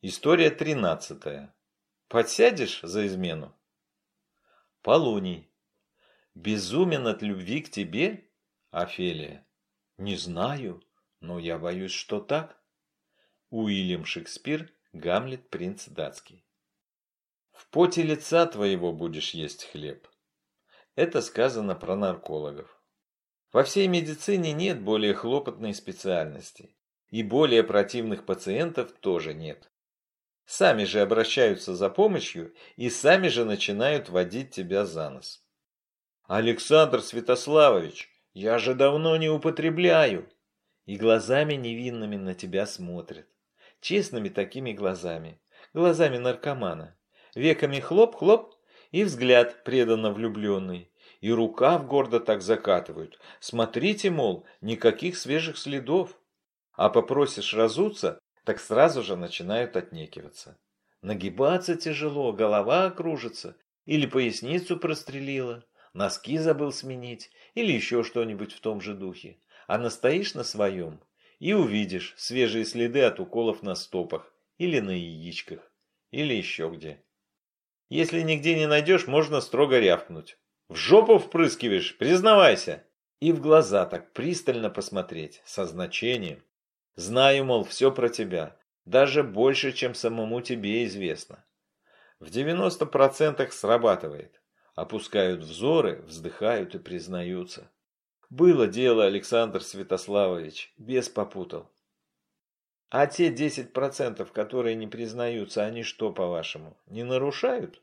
История тринадцатая. Подсядешь за измену? Полуний. Безумен от любви к тебе? Офелия. Не знаю, но я боюсь, что так. Уильям Шекспир, Гамлет, принц датский. В поте лица твоего будешь есть хлеб. Это сказано про наркологов. Во всей медицине нет более хлопотной специальности. И более противных пациентов тоже нет. Сами же обращаются за помощью и сами же начинают водить тебя за нос. Александр Святославович, я же давно не употребляю. И глазами невинными на тебя смотрят. Честными такими глазами. Глазами наркомана. Веками хлоп-хлоп и взгляд преданно влюбленный. И рукав гордо так закатывают. Смотрите, мол, никаких свежих следов. А попросишь разуться, так сразу же начинают отнекиваться. Нагибаться тяжело, голова кружится, или поясницу прострелила, носки забыл сменить, или еще что-нибудь в том же духе. А настоишь на своем, и увидишь свежие следы от уколов на стопах, или на яичках, или еще где. Если нигде не найдешь, можно строго рявкнуть. В жопу впрыскиваешь, признавайся. И в глаза так пристально посмотреть, со значением. Знаю, мол, все про тебя, даже больше, чем самому тебе известно. В 90% срабатывает. Опускают взоры, вздыхают и признаются. Было дело, Александр Святославович, без попутал. А те 10%, которые не признаются, они что, по-вашему, не нарушают?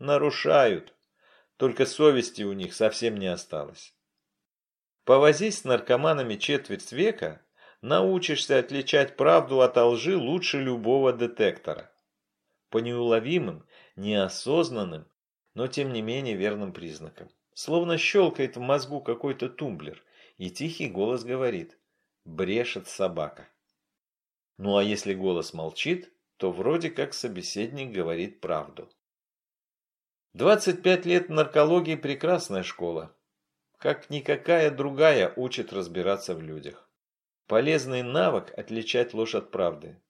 Нарушают. Только совести у них совсем не осталось. Повозись с наркоманами четверть века, научишься отличать правду от лжи лучше любого детектора. По неуловимым, неосознанным, но тем не менее верным признакам. Словно щелкает в мозгу какой-то тумблер, и тихий голос говорит «брешет собака». Ну а если голос молчит, то вроде как собеседник говорит правду. 25 лет наркологии – прекрасная школа. Как никакая другая учит разбираться в людях. Полезный навык отличать ложь от правды.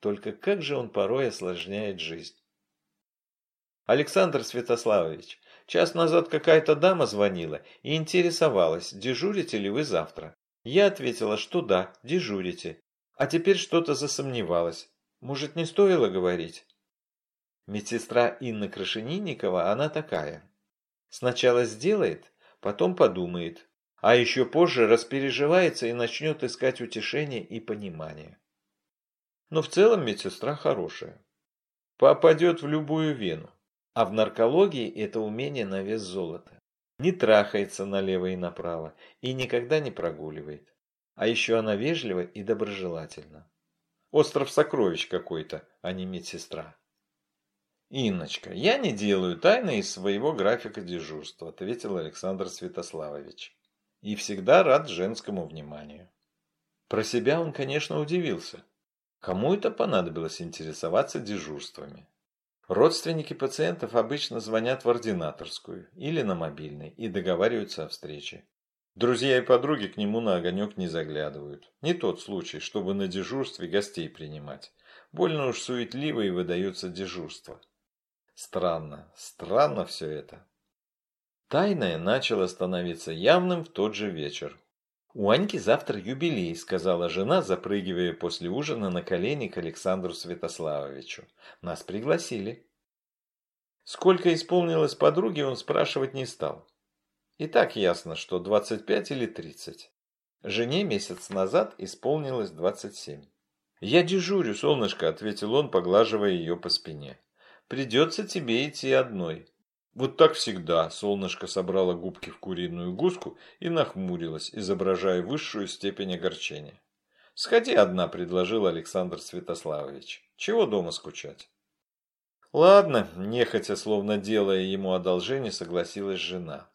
Только как же он порой осложняет жизнь. Александр Святославович, час назад какая-то дама звонила и интересовалась, дежурите ли вы завтра. Я ответила, что да, дежурите. А теперь что-то засомневалась. Может, не стоило говорить? Медсестра Инна Крашенинникова, она такая. Сначала сделает, потом подумает, а еще позже распереживается и начнет искать утешение и понимание. Но в целом медсестра хорошая. Попадет в любую вену. А в наркологии это умение на вес золота. Не трахается налево и направо и никогда не прогуливает. А еще она вежлива и доброжелательна. Остров сокровищ какой-то, а не медсестра. «Инночка, я не делаю тайны из своего графика дежурства», ответил Александр Святославович и всегда рад женскому вниманию. Про себя он, конечно, удивился. Кому это понадобилось интересоваться дежурствами? Родственники пациентов обычно звонят в ординаторскую или на мобильный и договариваются о встрече. Друзья и подруги к нему на огонек не заглядывают. Не тот случай, чтобы на дежурстве гостей принимать. Больно уж суетливо и выдаются дежурства. Странно, странно все это. Тайное начало становиться явным в тот же вечер. «У Аньки завтра юбилей», – сказала жена, запрыгивая после ужина на колени к Александру Святославовичу. «Нас пригласили». Сколько исполнилось подруге, он спрашивать не стал. И так ясно, что 25 или 30. Жене месяц назад исполнилось 27. «Я дежурю, солнышко», – ответил он, поглаживая ее по спине. «Придется тебе идти одной. Вот так всегда солнышко собрало губки в куриную гуску и нахмурилось, изображая высшую степень огорчения. «Сходи одна», – предложил Александр Святославович. «Чего дома скучать?» «Ладно», – нехотя, словно делая ему одолжение, согласилась жена.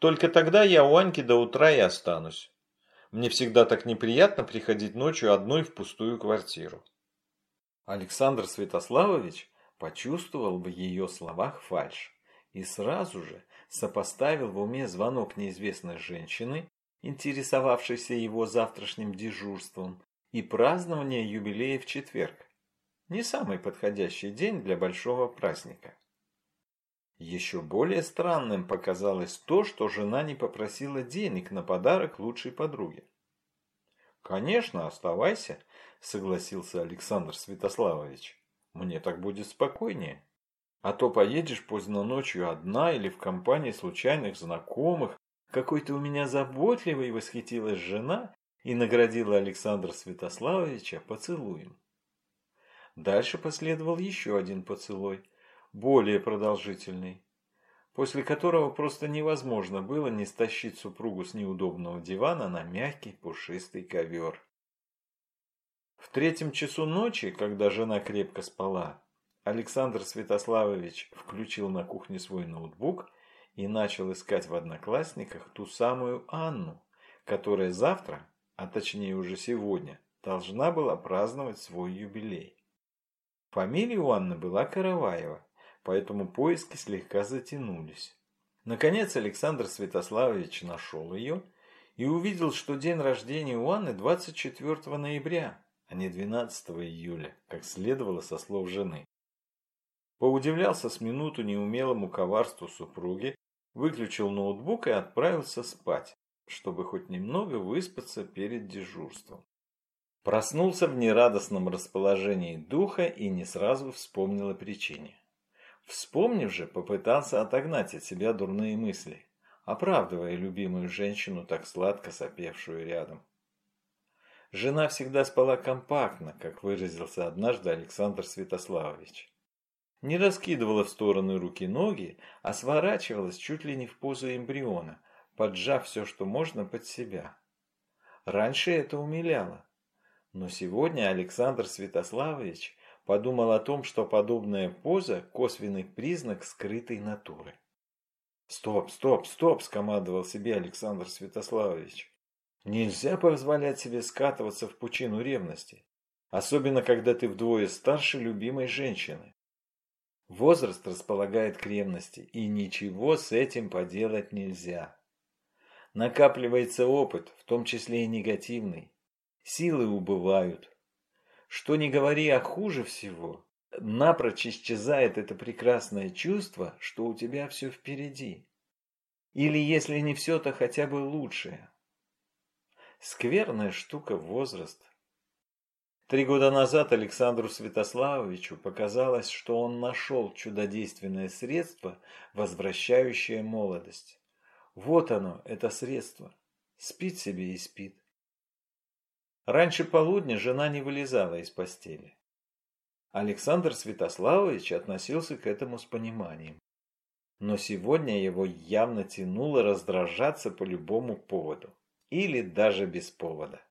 «Только тогда я у Аньки до утра и останусь. Мне всегда так неприятно приходить ночью одной в пустую квартиру». Александр Святославович почувствовал в ее словах фальшь и сразу же сопоставил в уме звонок неизвестной женщины, интересовавшейся его завтрашним дежурством, и празднование юбилея в четверг. Не самый подходящий день для большого праздника. Еще более странным показалось то, что жена не попросила денег на подарок лучшей подруге. «Конечно, оставайся», – согласился Александр Святославович. «Мне так будет спокойнее. А то поедешь поздно ночью одна или в компании случайных знакомых. Какой-то у меня заботливый восхитилась жена и наградила Александра Святославовича поцелуем. Дальше последовал еще один поцелуй, более продолжительный, после которого просто невозможно было не стащить супругу с неудобного дивана на мягкий пушистый ковер. В третьем часу ночи, когда жена крепко спала, Александр Святославович включил на кухне свой ноутбук и начал искать в одноклассниках ту самую Анну, которая завтра, а точнее уже сегодня, должна была праздновать свой юбилей. Фамилия у Анны была Караваева, поэтому поиски слегка затянулись. Наконец Александр Святославович нашел ее и увидел, что день рождения у Анны 24 ноября, а не 12 июля, как следовало со слов жены. Поудивлялся с минуту неумелому коварству супруги, выключил ноутбук и отправился спать, чтобы хоть немного выспаться перед дежурством. Проснулся в нерадостном расположении духа и не сразу вспомнил о причине. Вспомнив же, попытался отогнать от себя дурные мысли, оправдывая любимую женщину, так сладко сопевшую рядом. Жена всегда спала компактно, как выразился однажды Александр Святославович. Не раскидывала в стороны руки-ноги, а сворачивалась чуть ли не в позу эмбриона, поджав все, что можно под себя. Раньше это умиляло. Но сегодня Александр Святославович подумал о том, что подобная поза – косвенный признак скрытой натуры. «Стоп, стоп, стоп!» – скомандовал себе Александр Святославович. «Нельзя позволять себе скатываться в пучину ревности, особенно когда ты вдвое старше любимой женщины. Возраст располагает к ревности, и ничего с этим поделать нельзя. Накапливается опыт, в том числе и негативный. Силы убывают, что не говори, а хуже всего, напрочь исчезает это прекрасное чувство, что у тебя все впереди. Или если не все, то хотя бы лучшее. Скверная штука возраст. Три года назад Александру Святославовичу показалось, что он нашел чудодейственное средство, возвращающее молодость. Вот оно, это средство. Спит себе и спит. Раньше полудня жена не вылезала из постели. Александр Святославович относился к этому с пониманием. Но сегодня его явно тянуло раздражаться по любому поводу. Или даже без повода.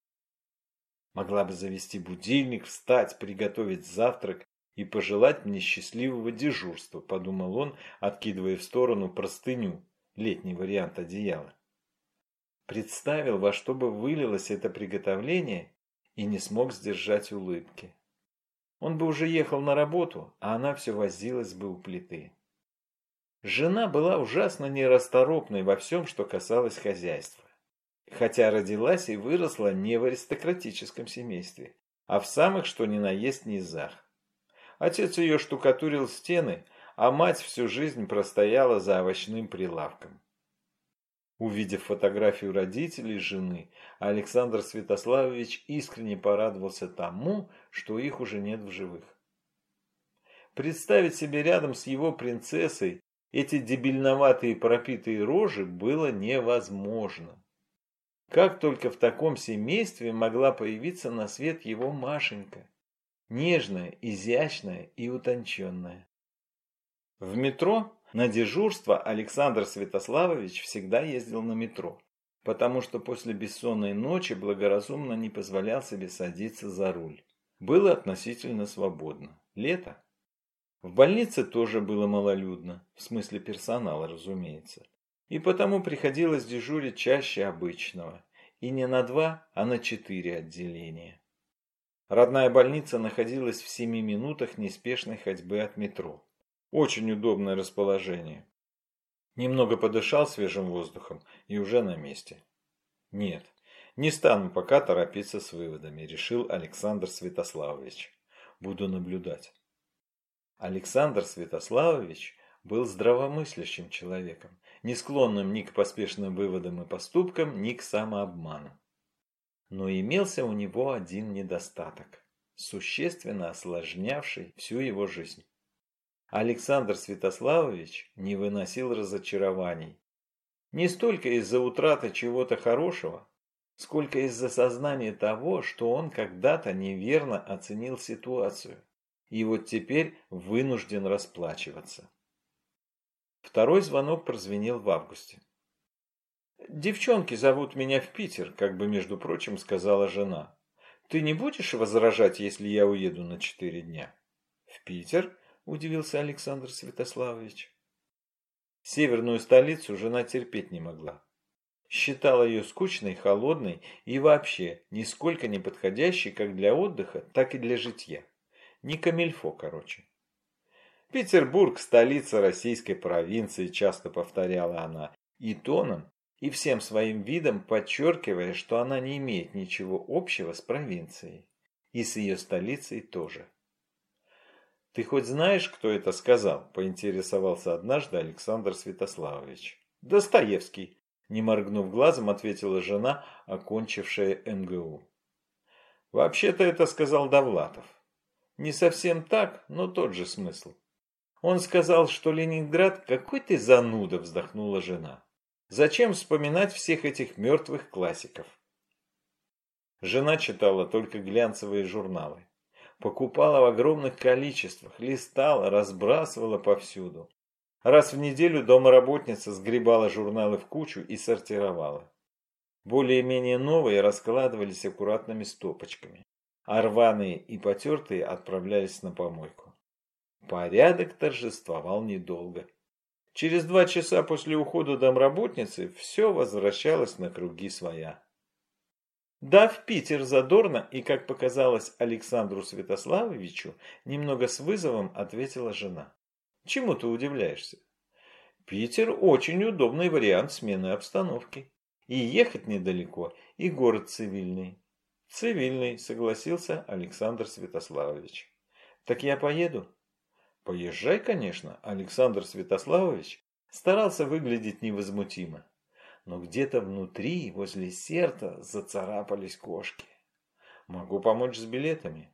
Могла бы завести будильник, встать, приготовить завтрак и пожелать мне счастливого дежурства, подумал он, откидывая в сторону простыню, летний вариант одеяла представил, во что бы вылилось это приготовление, и не смог сдержать улыбки. Он бы уже ехал на работу, а она все возилась бы у плиты. Жена была ужасно нерасторопной во всем, что касалось хозяйства. Хотя родилась и выросла не в аристократическом семействе, а в самых что ни на есть низах. Отец ее штукатурил стены, а мать всю жизнь простояла за овощным прилавком. Увидев фотографию родителей жены, Александр Святославович искренне порадовался тому, что их уже нет в живых. Представить себе рядом с его принцессой эти дебильноватые пропитые рожи было невозможно. Как только в таком семействе могла появиться на свет его Машенька, нежная, изящная и утонченная. В метро на дежурство Александр Святославович всегда ездил на метро, потому что после бессонной ночи благоразумно не позволял себе садиться за руль. Было относительно свободно. Лето. В больнице тоже было малолюдно, в смысле персонала, разумеется. И потому приходилось дежурить чаще обычного. И не на два, а на четыре отделения. Родная больница находилась в семи минутах неспешной ходьбы от метро. Очень удобное расположение. Немного подышал свежим воздухом и уже на месте. Нет, не стану пока торопиться с выводами, решил Александр Святославович. буду наблюдать. Александр Святославович был здравомыслящим человеком, не склонным ни к поспешным выводам и поступкам, ни к самообману. Но имелся у него один недостаток, существенно осложнявший всю его жизнь. Александр Святославович не выносил разочарований. Не столько из-за утраты чего-то хорошего, сколько из-за сознания того, что он когда-то неверно оценил ситуацию и вот теперь вынужден расплачиваться. Второй звонок прозвенел в августе. «Девчонки зовут меня в Питер», как бы, между прочим, сказала жена. «Ты не будешь возражать, если я уеду на четыре дня?» «В Питер?» – удивился Александр Святославович. Северную столицу жена терпеть не могла. Считала ее скучной, холодной и вообще нисколько не подходящей как для отдыха, так и для житья. Не камильфо, короче. Петербург – столица российской провинции, часто повторяла она, и тоном, и всем своим видом подчеркивая, что она не имеет ничего общего с провинцией. И с ее столицей тоже. «Ты хоть знаешь, кто это сказал?» – поинтересовался однажды Александр Святославович. «Достоевский», – не моргнув глазом, ответила жена, окончившая МГУ. «Вообще-то это сказал Довлатов. Не совсем так, но тот же смысл. Он сказал, что Ленинград какой ты зануда, вздохнула жена. Зачем вспоминать всех этих мертвых классиков? Жена читала только глянцевые журналы. Покупала в огромных количествах, листала, разбрасывала повсюду. Раз в неделю домработница сгребала журналы в кучу и сортировала. Более-менее новые раскладывались аккуратными стопочками, а рваные и потертые отправлялись на помойку. Порядок торжествовал недолго. Через два часа после ухода домработницы все возвращалось на круги своя. Да, в Питер задорно и, как показалось Александру Святославовичу, немного с вызовом ответила жена. Чему ты удивляешься? Питер очень удобный вариант смены обстановки. И ехать недалеко, и город цивильный. Цивильный, согласился Александр Святославович. Так я поеду? Поезжай, конечно, Александр Святославович старался выглядеть невозмутимо. Но где-то внутри, возле сердца, зацарапались кошки. Могу помочь с билетами.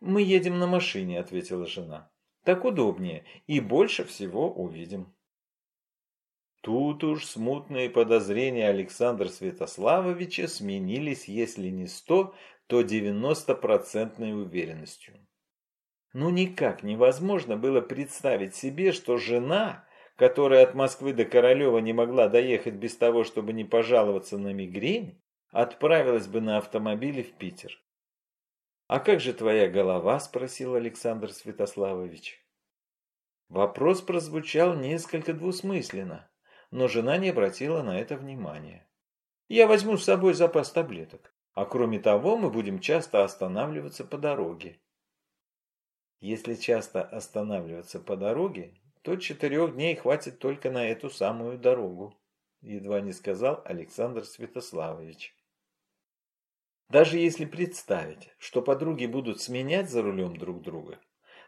Мы едем на машине, ответила жена. Так удобнее и больше всего увидим. Тут уж смутные подозрения Александра Святославовича сменились, если не сто, то девяностопроцентной уверенностью. Ну никак невозможно было представить себе, что жена, которая от Москвы до Королева не могла доехать без того, чтобы не пожаловаться на мигрень, отправилась бы на автомобиле в Питер. «А как же твоя голова?» – спросил Александр Святославович. Вопрос прозвучал несколько двусмысленно, но жена не обратила на это внимания. «Я возьму с собой запас таблеток, а кроме того мы будем часто останавливаться по дороге. Если часто останавливаться по дороге, то четырех дней хватит только на эту самую дорогу, едва не сказал Александр Святославович. Даже если представить, что подруги будут сменять за рулем друг друга,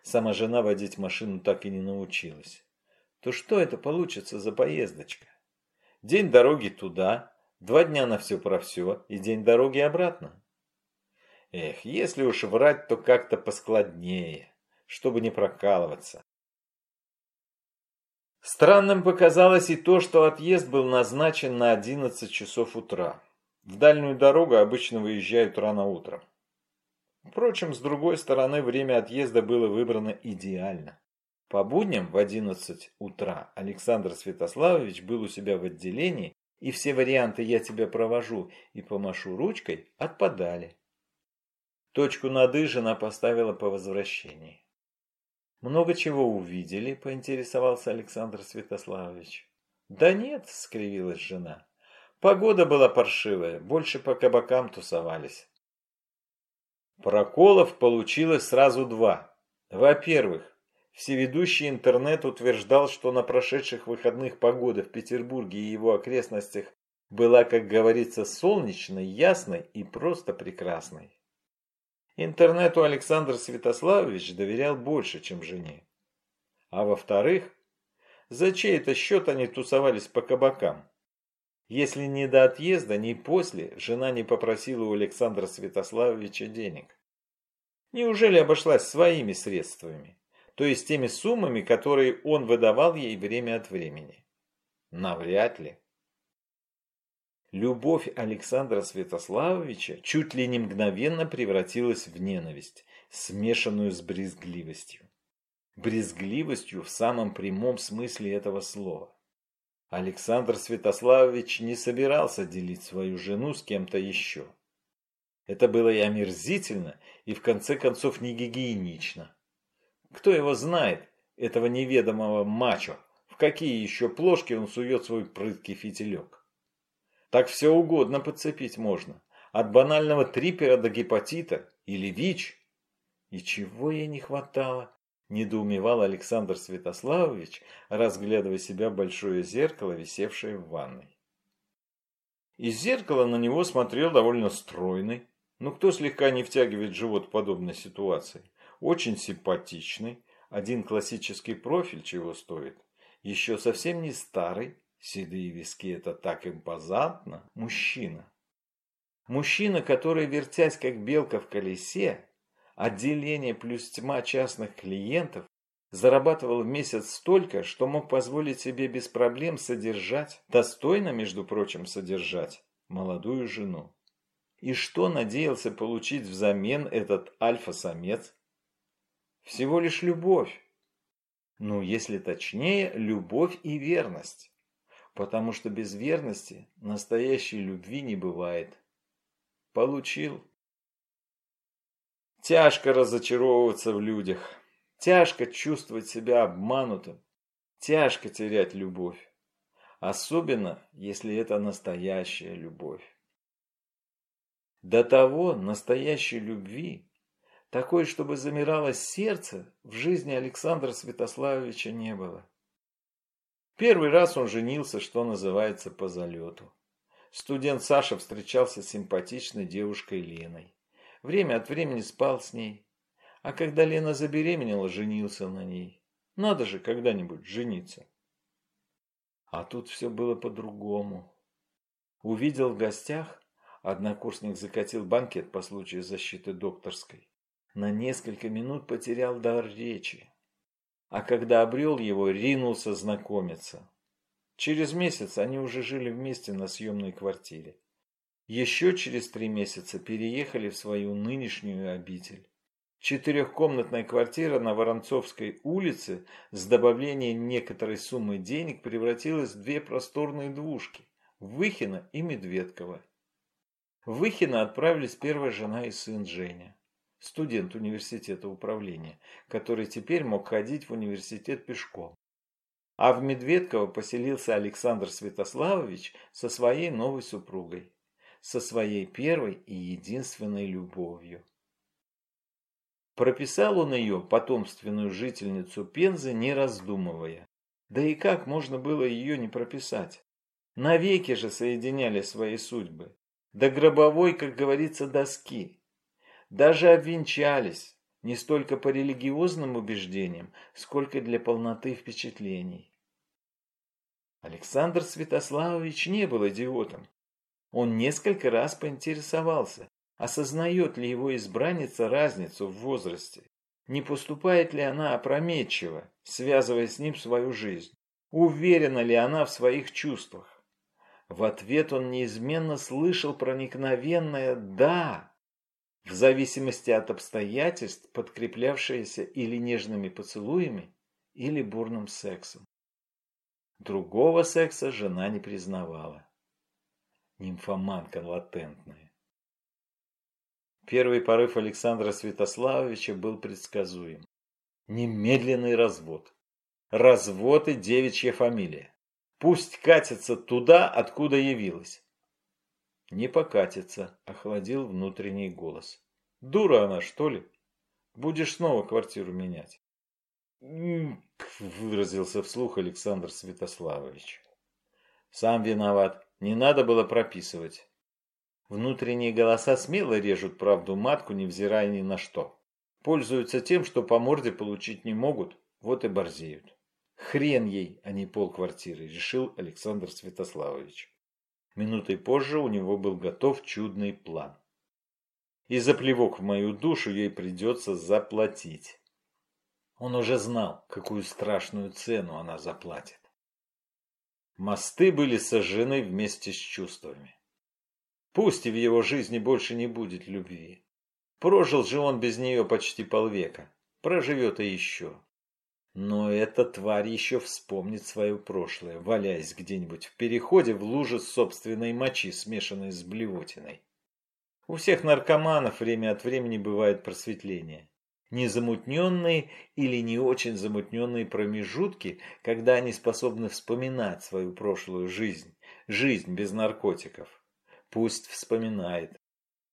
сама жена водить машину так и не научилась, то что это получится за поездочка? День дороги туда, два дня на все про все и день дороги обратно. Эх, если уж врать, то как-то поскладнее чтобы не прокалываться. Странным показалось и то, что отъезд был назначен на 11 часов утра. В дальнюю дорогу обычно выезжают рано утром. Впрочем, с другой стороны, время отъезда было выбрано идеально. По будням в 11 утра Александр Святославович был у себя в отделении, и все варианты «я тебя провожу» и «помашу ручкой» отпадали. Точку над «и» поставила по возвращении. «Много чего увидели?» – поинтересовался Александр Святославович. «Да нет», – скривилась жена. «Погода была паршивая, больше по кабакам тусовались». Проколов получилось сразу два. Во-первых, всеведущий интернет утверждал, что на прошедших выходных погода в Петербурге и его окрестностях была, как говорится, солнечной, ясной и просто прекрасной. Интернету Александр Святославович доверял больше, чем жене. А во-вторых, за чей-то счет они тусовались по кабакам. Если ни до отъезда, ни после, жена не попросила у Александра Святославовича денег. Неужели обошлась своими средствами? То есть теми суммами, которые он выдавал ей время от времени? Навряд ли. Любовь Александра Святославовича чуть ли не мгновенно превратилась в ненависть, смешанную с брезгливостью. Брезгливостью в самом прямом смысле этого слова. Александр Святославович не собирался делить свою жену с кем-то еще. Это было и омерзительно, и в конце концов не гигиенично. Кто его знает, этого неведомого мачо, в какие еще плошки он сует свой прыткий фитилек. Так все угодно подцепить можно. От банального трипера до гепатита или ВИЧ. И чего ей не хватало? Недоумевал Александр Святославович, разглядывая себя в большое зеркало, висевшее в ванной. Из зеркала на него смотрел довольно стройный, ну кто слегка не втягивает живот в подобной ситуации, очень симпатичный, один классический профиль чего стоит, еще совсем не старый, Седые виски – это так импозантно. Мужчина. Мужчина, который, вертясь как белка в колесе, отделение плюс тьма частных клиентов, зарабатывал в месяц столько, что мог позволить себе без проблем содержать, достойно, между прочим, содержать, молодую жену. И что надеялся получить взамен этот альфа-самец? Всего лишь любовь. Ну, если точнее, любовь и верность потому что без верности настоящей любви не бывает. Получил. Тяжко разочаровываться в людях, тяжко чувствовать себя обманутым, тяжко терять любовь. Особенно, если это настоящая любовь. До того настоящей любви, такой, чтобы замирало сердце, в жизни Александра Святославовича не было. Первый раз он женился, что называется, по залету. Студент Саша встречался с симпатичной девушкой Леной. Время от времени спал с ней. А когда Лена забеременела, женился на ней. Надо же когда-нибудь жениться. А тут все было по-другому. Увидел в гостях, однокурсник закатил банкет по случаю защиты докторской. На несколько минут потерял дар речи а когда обрел его, ринулся знакомиться. Через месяц они уже жили вместе на съемной квартире. Еще через три месяца переехали в свою нынешнюю обитель. Четырехкомнатная квартира на Воронцовской улице с добавлением некоторой суммы денег превратилась в две просторные двушки – Выхина и Медведкова. В Выхино отправились первая жена и сын Женя студент университета управления, который теперь мог ходить в университет пешком. А в Медведково поселился Александр Святославович со своей новой супругой, со своей первой и единственной любовью. Прописал он ее, потомственную жительницу Пензы, не раздумывая. Да и как можно было ее не прописать? Навеки же соединяли свои судьбы. До гробовой, как говорится, доски. Даже обвенчались, не столько по религиозным убеждениям, сколько для полноты впечатлений. Александр Святославович не был идиотом. Он несколько раз поинтересовался, осознает ли его избранница разницу в возрасте, не поступает ли она опрометчиво, связывая с ним свою жизнь, уверена ли она в своих чувствах. В ответ он неизменно слышал проникновенное «да», в зависимости от обстоятельств, подкреплявшиеся или нежными поцелуями, или бурным сексом. Другого секса жена не признавала. Нимфоманка латентная. Первый порыв Александра Святославовича был предсказуем. Немедленный развод. Развод и девичья фамилия. Пусть катится туда, откуда явилась. Не покатится, охладил внутренний голос. Дура она, что ли? Будешь снова квартиру менять. Выразился вслух Александр Святославович. Сам виноват. Не надо было прописывать. Внутренние голоса смело режут правду матку, невзирая ни на что. Пользуются тем, что по морде получить не могут, вот и борзеют. Хрен ей, а не полквартиры, решил Александр Святославович. Минутой позже у него был готов чудный план. И за плевок в мою душу ей придется заплатить. Он уже знал, какую страшную цену она заплатит. Мосты были сожжены вместе с чувствами. Пусть и в его жизни больше не будет любви. Прожил же он без нее почти полвека. Проживет и еще. Но эта тварь еще вспомнит свое прошлое, валяясь где-нибудь в переходе в луже собственной мочи, смешанной с блевотиной. У всех наркоманов время от времени бывает просветление. Незамутненные или не очень замутненные промежутки, когда они способны вспоминать свою прошлую жизнь, жизнь без наркотиков. Пусть вспоминает.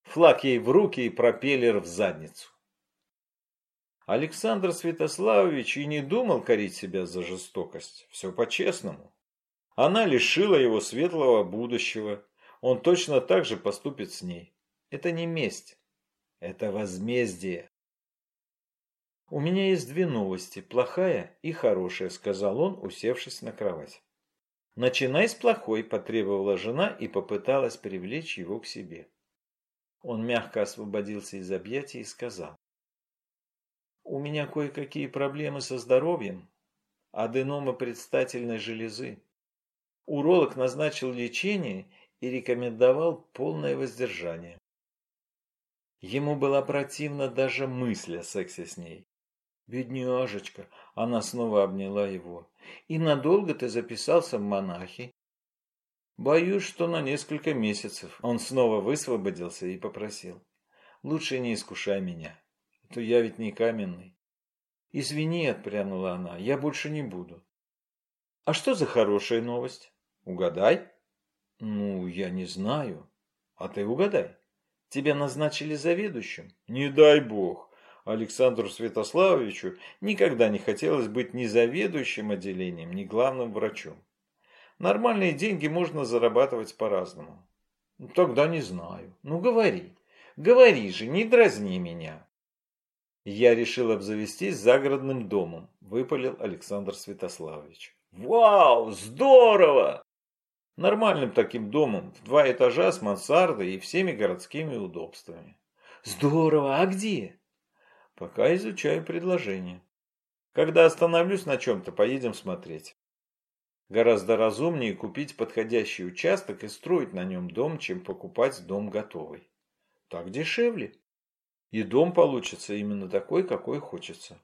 Флаг ей в руки и пропеллер в задницу. Александр Святославович и не думал корить себя за жестокость. Все по-честному. Она лишила его светлого будущего. Он точно так же поступит с ней. Это не месть. Это возмездие. «У меня есть две новости, плохая и хорошая», — сказал он, усевшись на кровать. «Начинай с плохой», — потребовала жена и попыталась привлечь его к себе. Он мягко освободился из объятий и сказал. У меня кое-какие проблемы со здоровьем, аденома предстательной железы. Уролог назначил лечение и рекомендовал полное воздержание. Ему была противна даже мысль о сексе с ней. «Бедняжечка!» – она снова обняла его. «И надолго ты записался в монахи?» «Боюсь, что на несколько месяцев». Он снова высвободился и попросил. «Лучше не искушай меня то я ведь не каменный. Извини, отпрянула она, я больше не буду. А что за хорошая новость? Угадай. Ну, я не знаю. А ты угадай. Тебя назначили заведующим? Не дай бог. Александру Святославовичу никогда не хотелось быть ни заведующим отделением, ни главным врачом. Нормальные деньги можно зарабатывать по-разному. Тогда не знаю. Ну, говори. Говори же, не дразни меня. Я решил обзавестись загородным домом, выпалил Александр Святославович. Вау, здорово! Нормальным таким домом, в два этажа с мансардой и всеми городскими удобствами. Здорово, а где? Пока изучаю предложение. Когда остановлюсь на чем-то, поедем смотреть. Гораздо разумнее купить подходящий участок и строить на нем дом, чем покупать дом готовый. Так дешевле. И дом получится именно такой, какой хочется.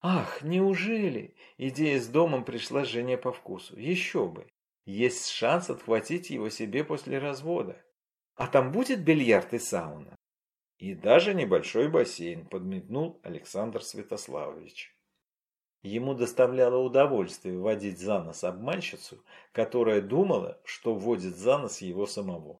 Ах, неужели? Идея с домом пришла жене по вкусу. Еще бы. Есть шанс отхватить его себе после развода. А там будет бильярд и сауна? И даже небольшой бассейн, подмигнул Александр Святославович. Ему доставляло удовольствие водить за нос обманщицу, которая думала, что вводит за нос его самого.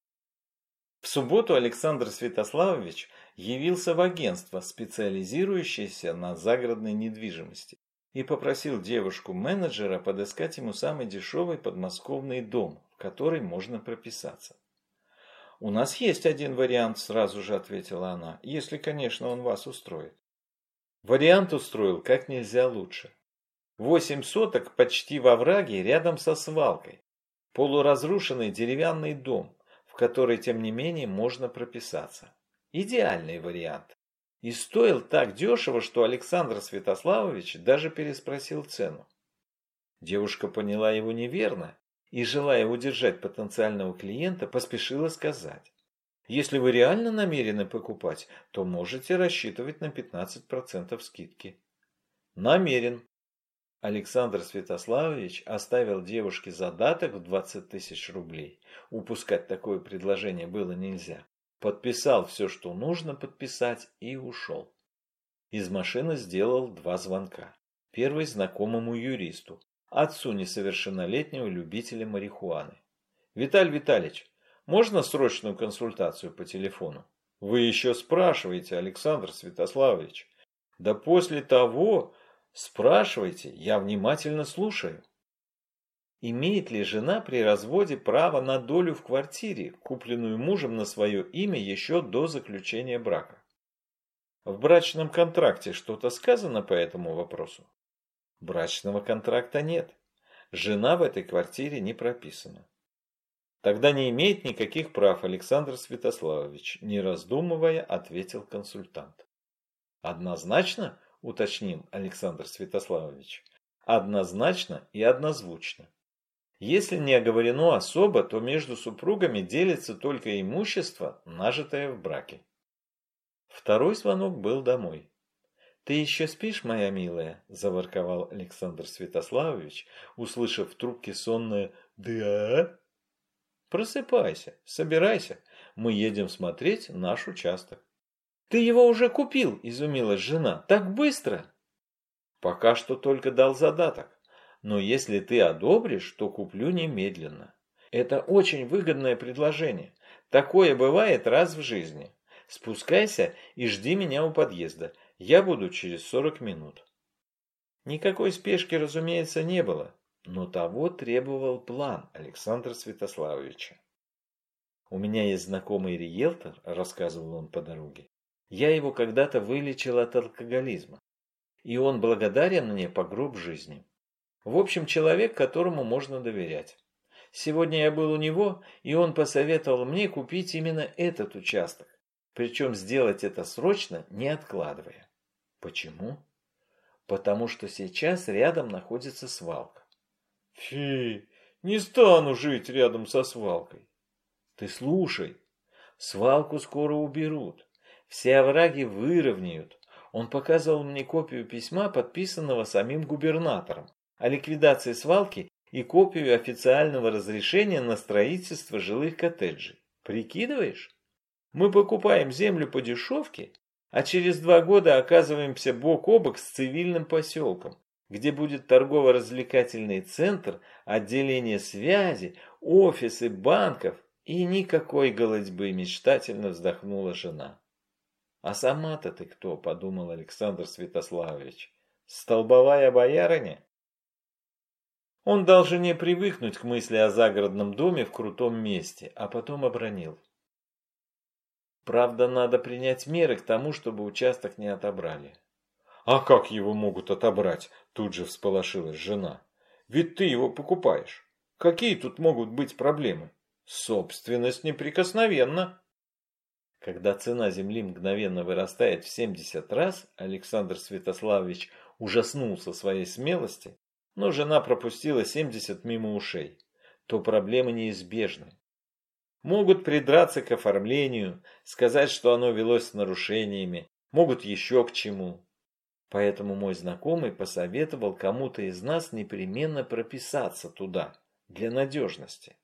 В субботу Александр Святославович явился в агентство, специализирующееся на загородной недвижимости, и попросил девушку-менеджера подыскать ему самый дешевый подмосковный дом, в который можно прописаться. «У нас есть один вариант», – сразу же ответила она, – «если, конечно, он вас устроит». Вариант устроил как нельзя лучше. Восемь соток почти во враге рядом со свалкой. Полуразрушенный деревянный дом – в который, тем не менее, можно прописаться. Идеальный вариант. И стоил так дешево, что Александр Святославович даже переспросил цену. Девушка поняла его неверно и, желая удержать потенциального клиента, поспешила сказать. Если вы реально намерены покупать, то можете рассчитывать на 15% скидки. Намерен, Александр Святославович оставил девушке задаток в 20 тысяч рублей. Упускать такое предложение было нельзя. Подписал все, что нужно подписать, и ушел. Из машины сделал два звонка. Первый знакомому юристу, отцу несовершеннолетнего любителя марихуаны. «Виталий Витальевич, можно срочную консультацию по телефону?» «Вы еще спрашиваете, Александр Святославович?» «Да после того, Спрашивайте, я внимательно слушаю. Имеет ли жена при разводе право на долю в квартире, купленную мужем на свое имя еще до заключения брака? В брачном контракте что-то сказано по этому вопросу? Брачного контракта нет. Жена в этой квартире не прописана. Тогда не имеет никаких прав Александр Святославович, не раздумывая, ответил консультант. Однозначно, уточнил Александр Святославович. Однозначно и однозвучно. Если не оговорено особо, то между супругами делится только имущество, нажитое в браке. Второй звонок был домой. «Ты еще спишь, моя милая?» – заворковал Александр Святославович, услышав в трубке сонное «Да?» «Просыпайся, собирайся, мы едем смотреть наш участок». «Ты его уже купил?» – изумилась жена. «Так быстро?» «Пока что только дал задаток но если ты одобришь, то куплю немедленно. Это очень выгодное предложение. Такое бывает раз в жизни. Спускайся и жди меня у подъезда. Я буду через 40 минут. Никакой спешки, разумеется, не было, но того требовал план Александра Святославовича. «У меня есть знакомый риэлтор», – рассказывал он по дороге. «Я его когда-то вылечил от алкоголизма, и он благодарен мне по гроб жизни. В общем, человек, которому можно доверять. Сегодня я был у него, и он посоветовал мне купить именно этот участок. Причем сделать это срочно, не откладывая. Почему? Потому что сейчас рядом находится свалка. Фи, не стану жить рядом со свалкой. Ты слушай, свалку скоро уберут. Все овраги выровняют. Он показывал мне копию письма, подписанного самим губернатором о ликвидации свалки и копию официального разрешения на строительство жилых коттеджей. Прикидываешь? Мы покупаем землю по дешевке, а через два года оказываемся бок о бок с цивильным поселком, где будет торгово-развлекательный центр, отделение связи, офисы банков и никакой голодьбы, мечтательно вздохнула жена. А сама-то ты кто, подумал Александр Святославович, столбовая боярыня? Он дал жене привыкнуть к мысли о загородном доме в крутом месте, а потом обронил. Правда, надо принять меры к тому, чтобы участок не отобрали. А как его могут отобрать? Тут же всполошилась жена. Ведь ты его покупаешь. Какие тут могут быть проблемы? Собственность неприкосновенна. Когда цена земли мгновенно вырастает в 70 раз, Александр Святославович ужаснулся своей смелости но жена пропустила 70 мимо ушей, то проблемы неизбежны. Могут придраться к оформлению, сказать, что оно велось с нарушениями, могут еще к чему. Поэтому мой знакомый посоветовал кому-то из нас непременно прописаться туда, для надежности.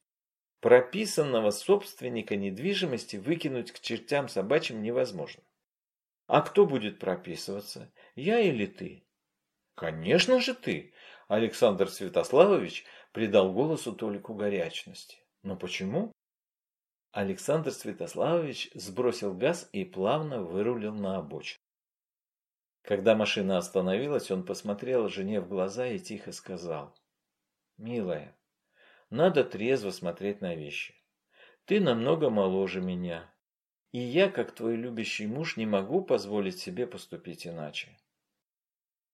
Прописанного собственника недвижимости выкинуть к чертям собачьим невозможно. А кто будет прописываться, я или ты? Конечно же ты, Александр Святославович придал голосу Толику горячности. Но почему? Александр Святославович сбросил газ и плавно вырулил на обочину. Когда машина остановилась, он посмотрел жене в глаза и тихо сказал. «Милая, надо трезво смотреть на вещи. Ты намного моложе меня, и я, как твой любящий муж, не могу позволить себе поступить иначе.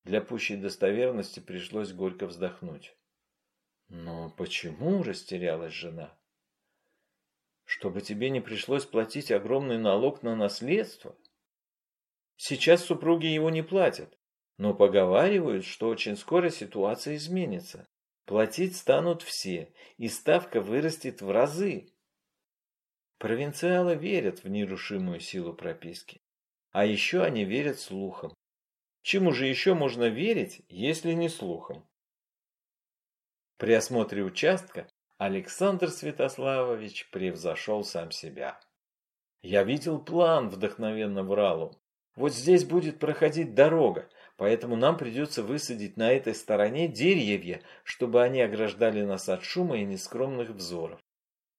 Для пущей достоверности пришлось горько вздохнуть. «Но почему?» – растерялась жена. «Чтобы тебе не пришлось платить огромный налог на наследство. Сейчас супруги его не платят, но поговаривают, что очень скоро ситуация изменится. Платить станут все, и ставка вырастет в разы. Провинциалы верят в нерушимую силу прописки. А еще они верят слухам. Чему же еще можно верить, если не слухам? При осмотре участка Александр Святославович превзошел сам себя. «Я видел план», – вдохновенно врал он. «Вот здесь будет проходить дорога, поэтому нам придется высадить на этой стороне деревья, чтобы они ограждали нас от шума и нескромных взоров.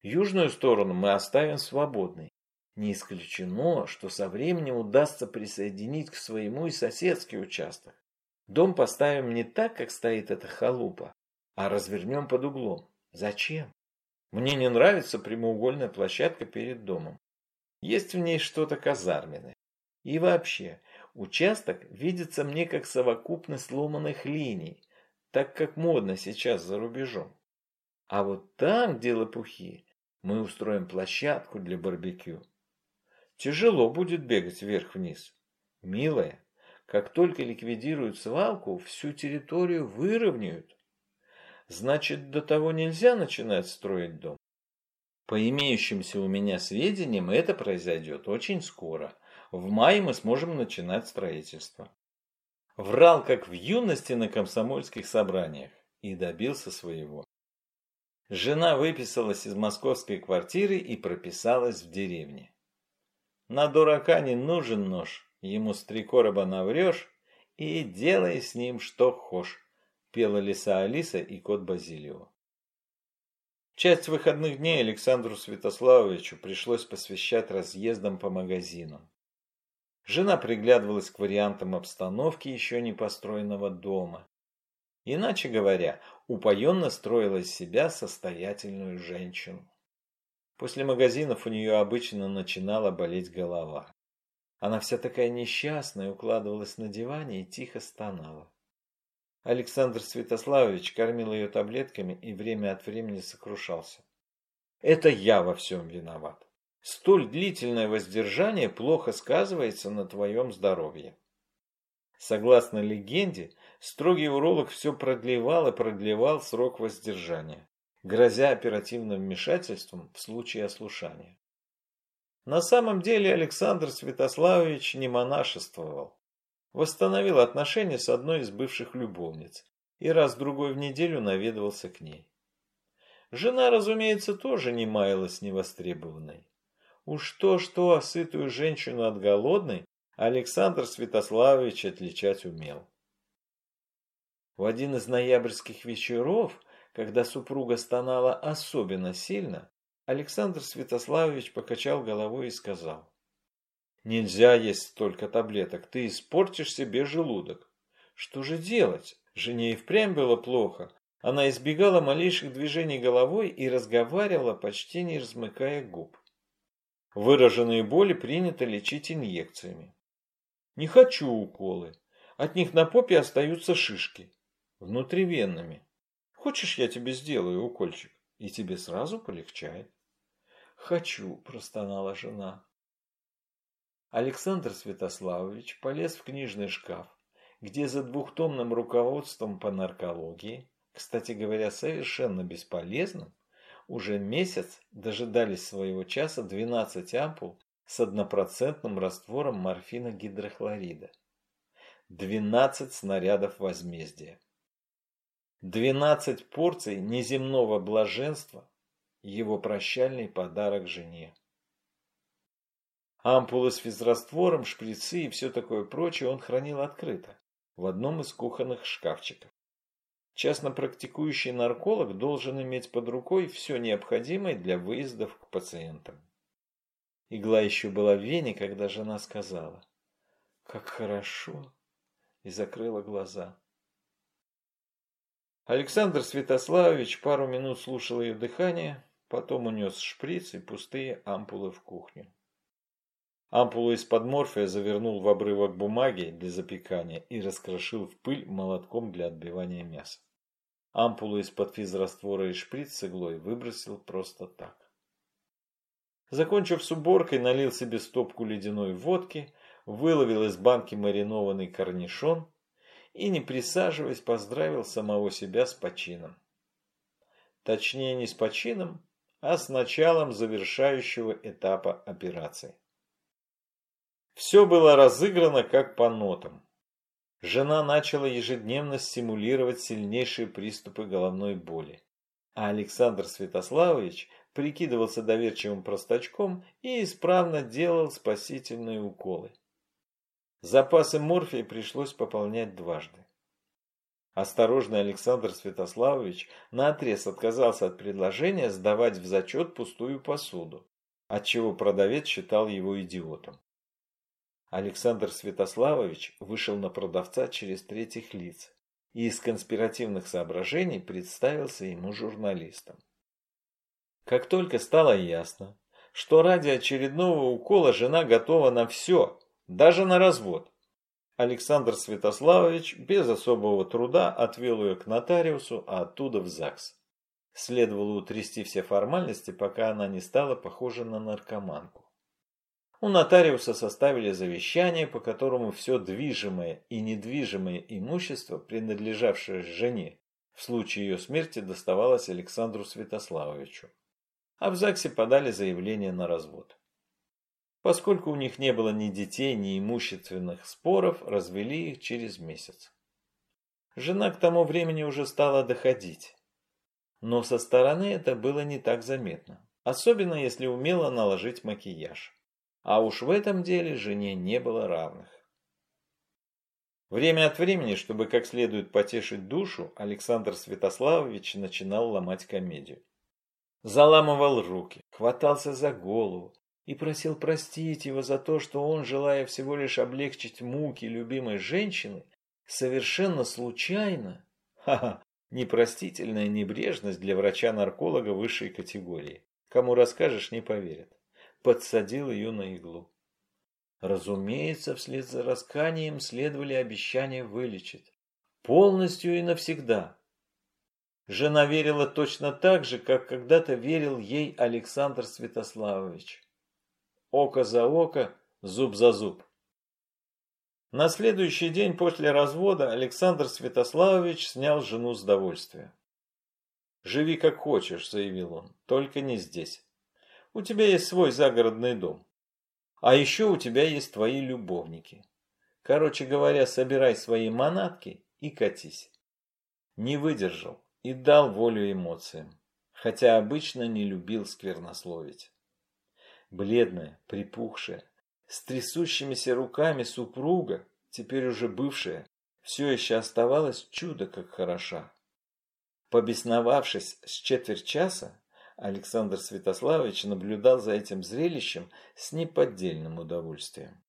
Южную сторону мы оставим свободной, не исключено, что со временем удастся присоединить к своему и соседский участок. Дом поставим не так, как стоит эта халупа, А развернем под углом. Зачем? Мне не нравится прямоугольная площадка перед домом. Есть в ней что-то казарменное. И вообще, участок видится мне как совокупность сломанных линий, так как модно сейчас за рубежом. А вот там, где лопухи, мы устроим площадку для барбекю. Тяжело будет бегать вверх-вниз. Милая, как только ликвидируют свалку, всю территорию выровняют. Значит, до того нельзя начинать строить дом. По имеющимся у меня сведениям, это произойдет очень скоро. В мае мы сможем начинать строительство. Врал, как в юности на комсомольских собраниях, и добился своего. Жена выписалась из московской квартиры и прописалась в деревне. На дурака не нужен нож, ему с три короба наврешь и делай с ним что хошь, пела лиса Алиса и кот Базилио. Часть выходных дней Александру Святославовичу пришлось посвящать разъездам по магазинам. Жена приглядывалась к вариантам обстановки еще не построенного дома. Иначе говоря, упоенно строила из себя состоятельную женщину. После магазинов у нее обычно начинала болеть голова. Она вся такая несчастная, укладывалась на диване и тихо стонала. Александр Святославович кормил ее таблетками и время от времени сокрушался. Это я во всем виноват. Столь длительное воздержание плохо сказывается на твоем здоровье. Согласно легенде, строгий уролог все продлевал и продлевал срок воздержания, грозя оперативным вмешательством в случае ослушания. На самом деле Александр Святославович не монашествовал. Восстановил отношения с одной из бывших любовниц и раз-другой в неделю наведывался к ней. Жена, разумеется, тоже не маялась невостребованной. Уж то-что, сытую женщину от голодной Александр Святославович отличать умел. В один из ноябрьских вечеров, когда супруга стонала особенно сильно, Александр Святославович покачал головой и сказал. «Нельзя есть столько таблеток, ты испортишь себе желудок. Что же делать? Жене и впрямь было плохо. Она избегала малейших движений головой и разговаривала, почти не размыкая губ. Выраженные боли принято лечить инъекциями. Не хочу уколы. От них на попе остаются шишки. Внутривенными. Хочешь, я тебе сделаю укольчик? И тебе сразу полегчает. Хочу, простонала жена. Александр Святославович полез в книжный шкаф, где за двухтомным руководством по наркологии, кстати говоря, совершенно бесполезным, уже месяц дожидались своего часа 12 ампул с однопроцентным раствором морфина гидрохлорида. 12 снарядов возмездия. 12 порций неземного блаженства, его прощальный подарок жене. Ампулы с физраствором, шприцы и все такое прочее он хранил открыто, в одном из кухонных шкафчиков. Частно практикующий нарколог должен иметь под рукой все необходимое для выездов к пациентам. Игла еще была в вене, когда жена сказала «Как хорошо!» и закрыла глаза. Александр Святославович пару минут слушал ее дыхание, потом унес шприц и пустые ампулы в кухню. Ампулу из-под морфия завернул в обрывок бумаги для запекания и раскрошил в пыль молотком для отбивания мяса. Ампулу из-под физраствора и шприц с иглой выбросил просто так. Закончив с уборкой, налил себе стопку ледяной водки, выловил из банки маринованный корнишон и, не присаживаясь, поздравил самого себя с почином. Точнее, не с почином, а с началом завершающего этапа операции. Все было разыграно как по нотам. Жена начала ежедневно стимулировать сильнейшие приступы головной боли, а Александр Святославович прикидывался доверчивым простачком и исправно делал спасительные уколы. Запасы морфия пришлось пополнять дважды. Осторожный Александр Святославович наотрез отказался от предложения сдавать в зачет пустую посуду, отчего продавец считал его идиотом. Александр Святославович вышел на продавца через третьих лиц и из конспиративных соображений представился ему журналистом. Как только стало ясно, что ради очередного укола жена готова на все, даже на развод, Александр Святославович без особого труда отвел ее к нотариусу, а оттуда в ЗАГС. Следовало утрясти все формальности, пока она не стала похожа на наркоманку. У нотариуса составили завещание, по которому все движимое и недвижимое имущество, принадлежавшее жене, в случае ее смерти доставалось Александру Святославовичу. А в ЗАГСе подали заявление на развод. Поскольку у них не было ни детей, ни имущественных споров, развели их через месяц. Жена к тому времени уже стала доходить. Но со стороны это было не так заметно, особенно если умело наложить макияж. А уж в этом деле жене не было равных. Время от времени, чтобы как следует потешить душу, Александр Святославович начинал ломать комедию. Заламывал руки, хватался за голову и просил простить его за то, что он, желая всего лишь облегчить муки любимой женщины, совершенно случайно, ха-ха, непростительная небрежность для врача-нарколога высшей категории. Кому расскажешь, не поверят подсадил ее на иглу. Разумеется, вслед за расканием следовали обещания вылечить. Полностью и навсегда. Жена верила точно так же, как когда-то верил ей Александр Святославович. Око за око, зуб за зуб. На следующий день после развода Александр Святославович снял жену с довольствия. «Живи как хочешь», — заявил он, — «только не здесь». У тебя есть свой загородный дом. А еще у тебя есть твои любовники. Короче говоря, собирай свои манатки и катись. Не выдержал и дал волю эмоциям, хотя обычно не любил сквернословить. Бледная, припухшая, с трясущимися руками супруга, теперь уже бывшая, все еще оставалась чудо как хороша. Побесновавшись с четверть часа, Александр Святославович наблюдал за этим зрелищем с неподдельным удовольствием.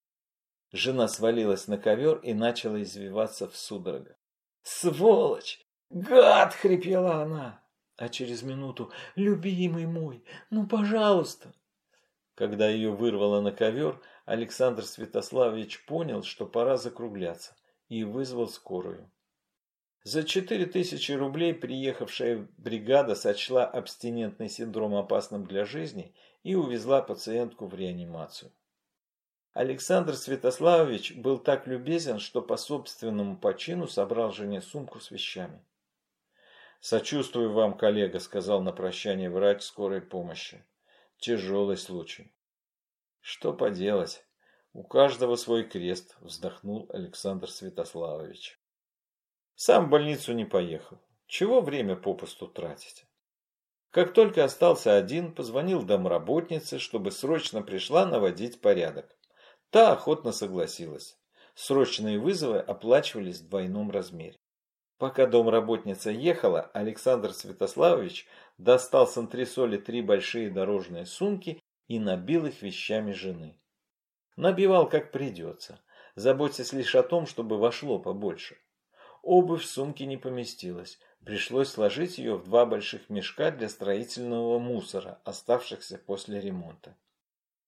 Жена свалилась на ковер и начала извиваться в судорогах. «Сволочь! Гад!» — хрипела она. А через минуту «Любимый мой, ну, пожалуйста!» Когда ее вырвало на ковер, Александр Святославович понял, что пора закругляться, и вызвал скорую. За 4000 рублей приехавшая бригада сочла абстинентный синдром опасным для жизни и увезла пациентку в реанимацию. Александр Святославович был так любезен, что по собственному почину собрал жене сумку с вещами. «Сочувствую вам, коллега», — сказал на прощание врач скорой помощи. «Тяжелый случай». «Что поделать? У каждого свой крест», — вздохнул Александр Святославович. Сам в больницу не поехал. Чего время попусту тратить? Как только остался один, позвонил домработнице, чтобы срочно пришла наводить порядок. Та охотно согласилась. Срочные вызовы оплачивались в двойном размере. Пока домработница ехала, Александр Святославович достал с антресоли три большие дорожные сумки и набил их вещами жены. Набивал как придется, заботясь лишь о том, чтобы вошло побольше. Обувь в сумке не поместилась. Пришлось сложить ее в два больших мешка для строительного мусора, оставшихся после ремонта.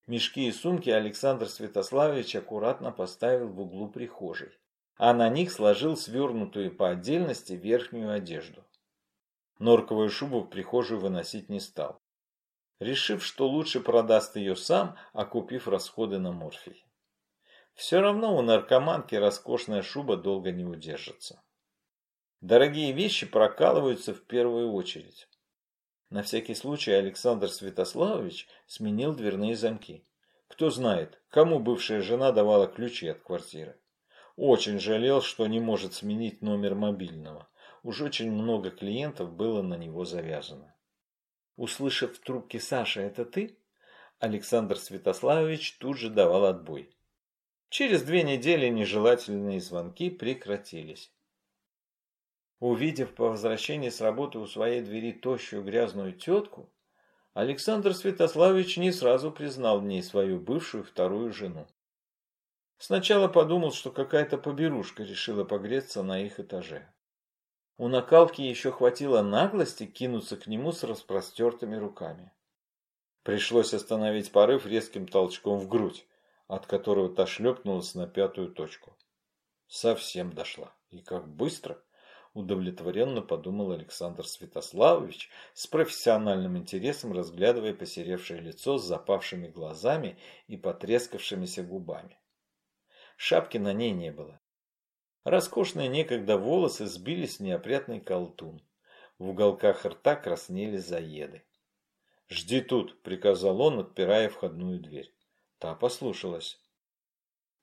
Мешки и сумки Александр Святославович аккуратно поставил в углу прихожей, а на них сложил свернутую по отдельности верхнюю одежду. Норковую шубу в прихожую выносить не стал, решив, что лучше продаст ее сам, окупив расходы на морфий. Все равно у наркоманки роскошная шуба долго не удержится. Дорогие вещи прокалываются в первую очередь. На всякий случай Александр Святославович сменил дверные замки. Кто знает, кому бывшая жена давала ключи от квартиры. Очень жалел, что не может сменить номер мобильного. Уж очень много клиентов было на него завязано. Услышав в трубке «Саша, это ты?», Александр Святославович тут же давал отбой. Через две недели нежелательные звонки прекратились. Увидев по возвращении с работы у своей двери тощую грязную тетку, Александр Святославович не сразу признал в ней свою бывшую вторую жену. Сначала подумал, что какая-то поберушка решила погреться на их этаже. У накалки еще хватило наглости кинуться к нему с распростертыми руками. Пришлось остановить порыв резким толчком в грудь, от которого та шлепнулась на пятую точку. Совсем дошла. И как быстро! Удовлетворенно подумал Александр Святославович, с профессиональным интересом разглядывая посеревшее лицо с запавшими глазами и потрескавшимися губами. Шапки на ней не было. Роскошные некогда волосы сбились в неопрятный колтун. В уголках рта краснели заеды. «Жди тут», — приказал он, отпирая входную дверь. Та послушалась.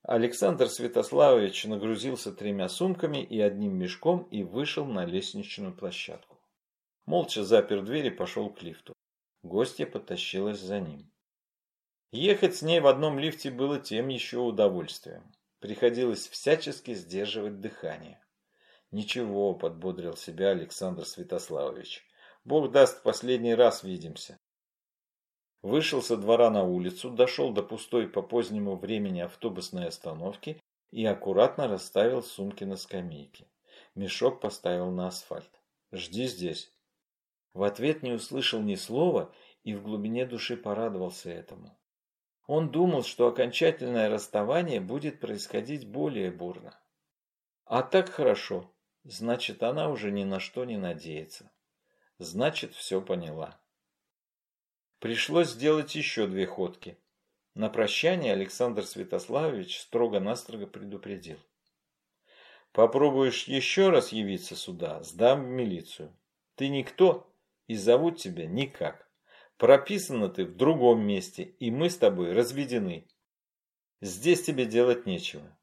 Александр Святославович нагрузился тремя сумками и одним мешком и вышел на лестничную площадку. Молча запер дверь и пошел к лифту. Гостья потащилась за ним. Ехать с ней в одном лифте было тем еще удовольствием. Приходилось всячески сдерживать дыхание. «Ничего», — подбодрил себя Александр Святославович. «Бог даст, последний раз видимся. Вышел со двора на улицу, дошел до пустой по позднему времени автобусной остановки и аккуратно расставил сумки на скамейке. Мешок поставил на асфальт. «Жди здесь». В ответ не услышал ни слова и в глубине души порадовался этому. Он думал, что окончательное расставание будет происходить более бурно. А так хорошо, значит, она уже ни на что не надеется. Значит, все поняла. Пришлось сделать еще две ходки. На прощание Александр Святославович строго-настрого предупредил. Попробуешь еще раз явиться сюда, сдам в милицию. Ты никто, и зовут тебя никак. Прописано ты в другом месте, и мы с тобой разведены. Здесь тебе делать нечего.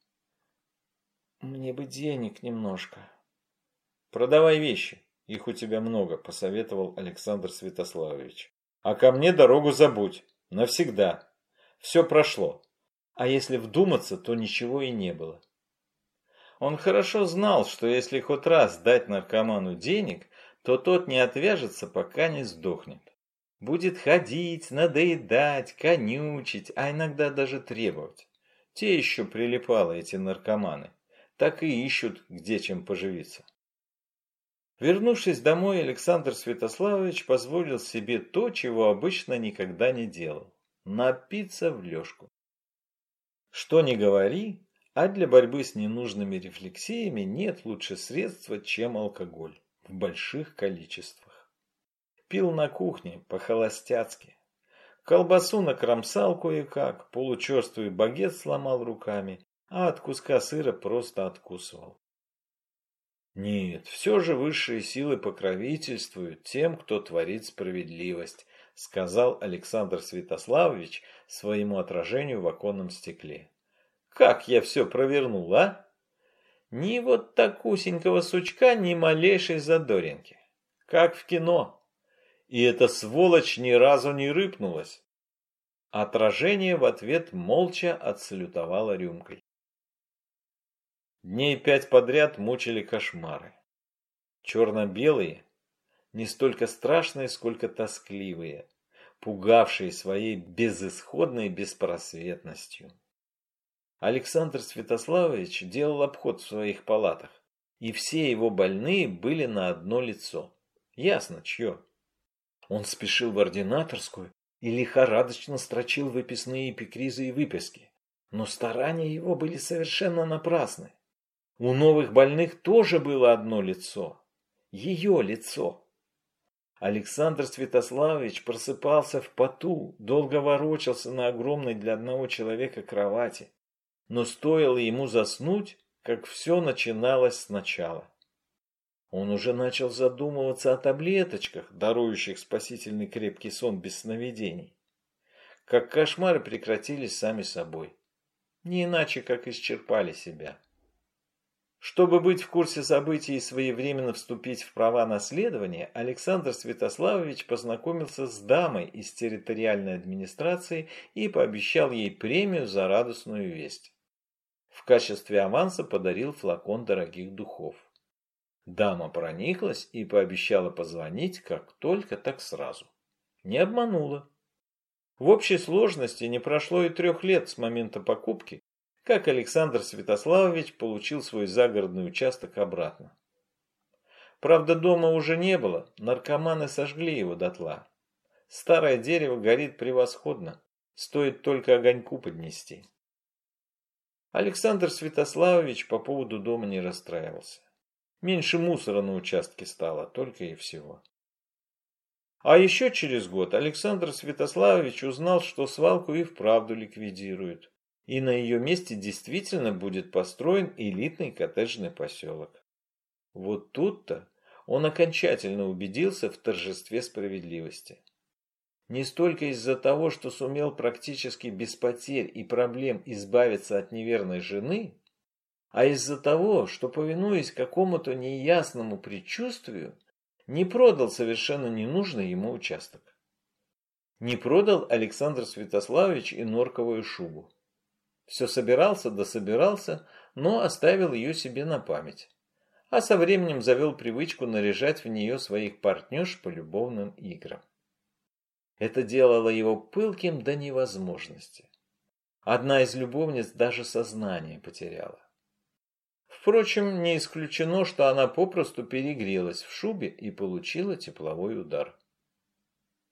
Мне бы денег немножко. Продавай вещи, их у тебя много, посоветовал Александр Святославович. А ко мне дорогу забудь. Навсегда. Все прошло. А если вдуматься, то ничего и не было. Он хорошо знал, что если хоть раз дать наркоману денег, то тот не отвяжется, пока не сдохнет. Будет ходить, надоедать, конючить, а иногда даже требовать. Те еще прилипалы, эти наркоманы. Так и ищут, где чем поживиться. Вернувшись домой, Александр Святославович позволил себе то, чего обычно никогда не делал – напиться в лёжку. Что ни говори, а для борьбы с ненужными рефлексиями нет лучше средства, чем алкоголь в больших количествах. Пил на кухне по-холостяцки. Колбасу накромсал кое-как, получерствый багет сломал руками, а от куска сыра просто откусывал. Нет, все же высшие силы покровительствуют тем, кто творит справедливость, сказал Александр Святославович своему отражению в оконном стекле. Как я все провернул, а? Ни вот такусенького сучка, ни малейшей задоринки. Как в кино. И эта сволочь ни разу не рыпнулась. Отражение в ответ молча отсалютовало рюмкой. Дней пять подряд мучили кошмары. Черно-белые, не столько страшные, сколько тоскливые, пугавшие своей безысходной беспросветностью. Александр Святославович делал обход в своих палатах, и все его больные были на одно лицо. Ясно, чье. Он спешил в ординаторскую и лихорадочно строчил выписные эпикризы и выписки. Но старания его были совершенно напрасны. У новых больных тоже было одно лицо. Ее лицо. Александр Святославович просыпался в поту, долго ворочался на огромной для одного человека кровати. Но стоило ему заснуть, как все начиналось сначала. Он уже начал задумываться о таблеточках, дарующих спасительный крепкий сон без сновидений. Как кошмары прекратились сами собой. Не иначе, как исчерпали себя. Чтобы быть в курсе событий и своевременно вступить в права наследования, Александр Святославович познакомился с дамой из территориальной администрации и пообещал ей премию за радостную весть. В качестве аванса подарил флакон дорогих духов. Дама прониклась и пообещала позвонить как только, так сразу. Не обманула. В общей сложности не прошло и трех лет с момента покупки, как Александр Святославович получил свой загородный участок обратно. Правда, дома уже не было, наркоманы сожгли его дотла. Старое дерево горит превосходно, стоит только огоньку поднести. Александр Святославович по поводу дома не расстраивался. Меньше мусора на участке стало, только и всего. А еще через год Александр Святославович узнал, что свалку и вправду ликвидируют, и на ее месте действительно будет построен элитный коттеджный поселок. Вот тут-то он окончательно убедился в торжестве справедливости. Не столько из-за того, что сумел практически без потерь и проблем избавиться от неверной жены, а из-за того, что, повинуясь какому-то неясному предчувствию, не продал совершенно ненужный ему участок. Не продал Александр Святославович и норковую шубу. Все собирался да собирался, но оставил ее себе на память. А со временем завел привычку наряжать в нее своих партнерш по любовным играм. Это делало его пылким до невозможности. Одна из любовниц даже сознание потеряла. Впрочем, не исключено, что она попросту перегрелась в шубе и получила тепловой удар.